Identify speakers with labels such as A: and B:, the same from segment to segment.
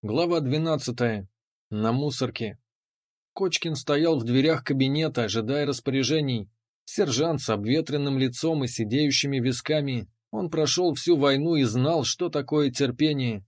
A: Глава двенадцатая. На мусорке. Кочкин стоял в дверях кабинета, ожидая распоряжений. Сержант с обветренным лицом и сидеющими висками. Он прошел всю войну и знал, что такое терпение.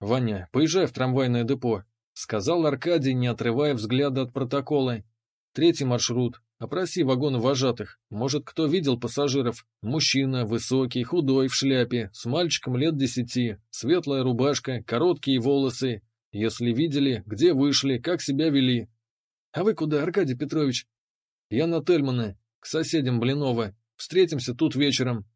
A: «Ваня, поезжай в трамвайное депо», — сказал Аркадий, не отрывая взгляда от протокола. «Третий маршрут. Опроси вагоны вожатых. Может, кто видел пассажиров? Мужчина, высокий, худой, в шляпе, с мальчиком лет десяти, светлая рубашка, короткие волосы. Если видели, где вышли, как себя вели. А вы куда, Аркадий Петрович? Я на Тельмана, к соседям Блинова. Встретимся тут вечером.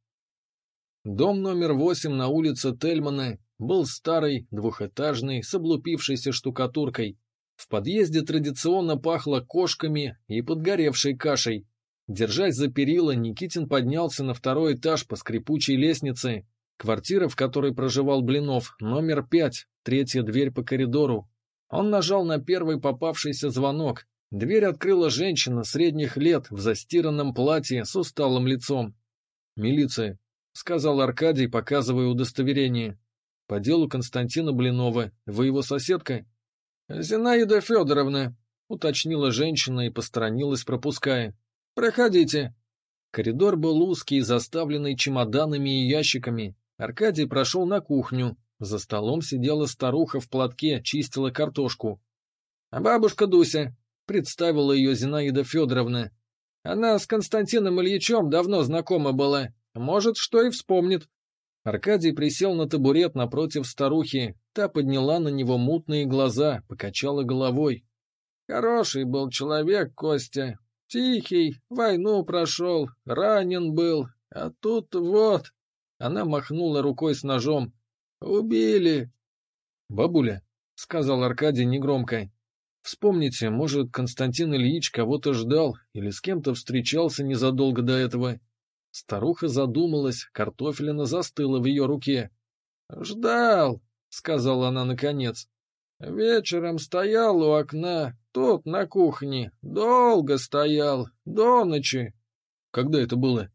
A: Дом номер восемь на улице Тельмана был старый, двухэтажный, с облупившейся штукатуркой. В подъезде традиционно пахло кошками и подгоревшей кашей. Держась за перила, Никитин поднялся на второй этаж по скрипучей лестнице. Квартира, в которой проживал Блинов, номер пять, третья дверь по коридору. Он нажал на первый попавшийся звонок. Дверь открыла женщина средних лет в застиранном платье с усталым лицом. «Милиция», — сказал Аркадий, показывая удостоверение. «По делу Константина Блинова. Вы его соседка?»
B: «Зинаида Федоровна», — уточнила женщина и посторонилась, пропуская. «Проходите».
A: Коридор был узкий, заставленный чемоданами и ящиками. Аркадий прошел на кухню. За столом сидела старуха в платке, чистила картошку.
B: «А бабушка Дуся», — представила ее Зинаида Федоровна. «Она с Константином Ильичем давно знакома была. Может, что и вспомнит».
A: Аркадий присел на табурет напротив старухи, Та подняла на него мутные глаза, покачала головой.
B: «Хороший был человек, Костя. Тихий, войну прошел, ранен был. А тут вот...» Она махнула рукой с ножом. «Убили!»
A: «Бабуля», — сказал Аркадий негромко, — «вспомните, может, Константин Ильич кого-то ждал или с кем-то встречался незадолго до этого?» Старуха задумалась, картофелина застыла в ее руке.
B: «Ждал», — сказала она наконец. «Вечером стоял у окна, тут, на кухне. Долго стоял, до ночи».
A: «Когда это было?»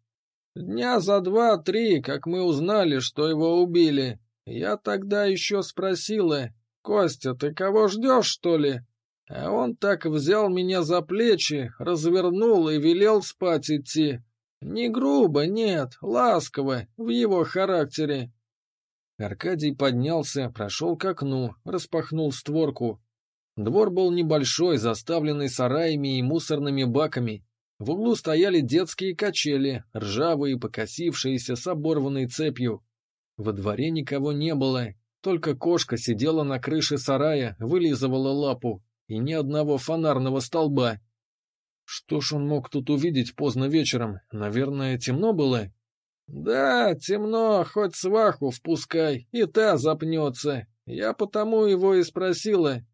B: «Дня за два-три, как мы узнали, что его убили. Я тогда еще спросила, «Костя, ты кого ждешь, что ли?» А он так взял меня за плечи, развернул и велел спать идти. Не грубо, нет, ласково, в его характере.
A: Аркадий поднялся, прошел к окну, распахнул створку. Двор был небольшой, заставленный сараями и мусорными баками. В углу стояли детские качели, ржавые, покосившиеся, с оборванной цепью. Во дворе никого не было, только кошка сидела на крыше сарая, вылизывала лапу, и ни одного фонарного столба. Что ж он мог тут увидеть поздно вечером? Наверное, темно было?
B: «Да, темно, хоть сваху впускай, и та запнется. Я потому его и спросила».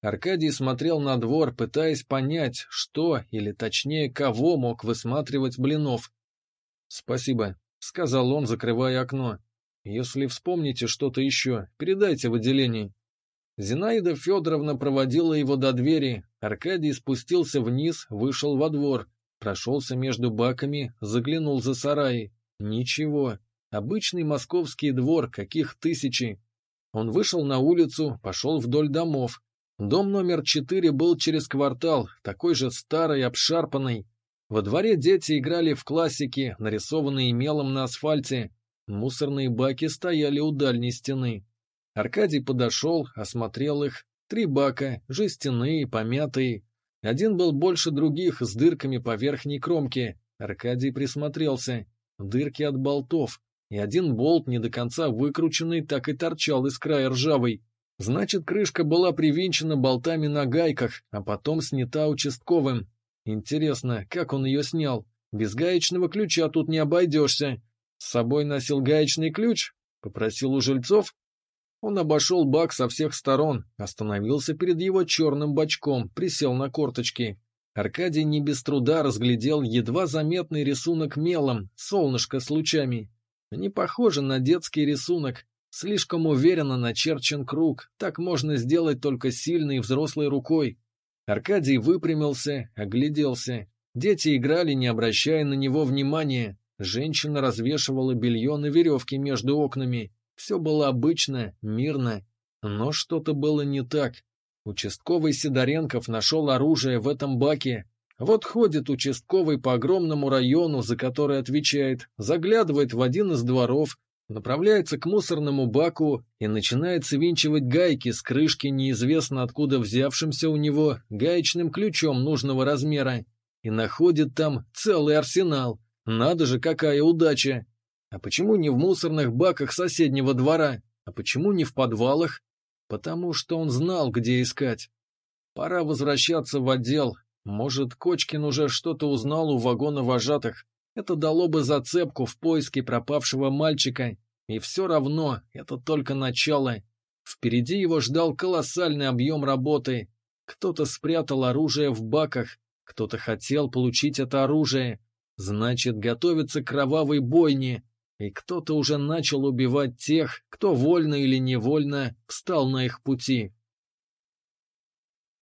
A: Аркадий смотрел на двор, пытаясь понять, что, или точнее, кого мог высматривать Блинов. «Спасибо», — сказал он, закрывая окно. «Если вспомните что-то еще, передайте в отделение». Зинаида Федоровна проводила его до двери. Аркадий спустился вниз, вышел во двор, прошелся между баками, заглянул за сараи. Ничего. Обычный московский двор, каких тысячи. Он вышел на улицу, пошел вдоль домов. Дом номер четыре был через квартал, такой же старый, обшарпанный. Во дворе дети играли в классики, нарисованные мелом на асфальте. Мусорные баки стояли у дальней стены. Аркадий подошел, осмотрел их. Три бака, жестяные, помятые. Один был больше других, с дырками по верхней кромке. Аркадий присмотрелся дырки от болтов, и один болт, не до конца выкрученный, так и торчал из края ржавый. Значит, крышка была привинчена болтами на гайках, а потом снята участковым. Интересно, как он ее снял? Без гаечного ключа тут не обойдешься. С собой носил гаечный ключ? Попросил у жильцов? Он обошел бак со всех сторон, остановился перед его черным бачком, присел на корточки. Аркадий не без труда разглядел едва заметный рисунок мелом, солнышко с лучами. Не похоже на детский рисунок, слишком уверенно начерчен круг, так можно сделать только сильной взрослой рукой. Аркадий выпрямился, огляделся. Дети играли, не обращая на него внимания. Женщина развешивала белье на веревке между окнами. Все было обычно, мирно. Но что-то было не так. Участковый Сидоренков нашел оружие в этом баке. Вот ходит участковый по огромному району, за который отвечает, заглядывает в один из дворов, направляется к мусорному баку и начинает свинчивать гайки с крышки неизвестно откуда взявшимся у него гаечным ключом нужного размера и находит там целый арсенал. Надо же, какая удача! А почему не в мусорных баках соседнего двора? А почему не в подвалах? Потому что он знал, где искать. Пора возвращаться в отдел. Может, Кочкин уже что-то узнал у вагона вожатых. Это дало бы зацепку в поиске пропавшего мальчика. И все равно, это только начало. Впереди его ждал колоссальный объем работы. Кто-то спрятал оружие в баках, кто-то хотел получить это оружие. Значит, готовится к кровавой бойне. И кто-то уже начал убивать тех, кто вольно или невольно встал на их пути.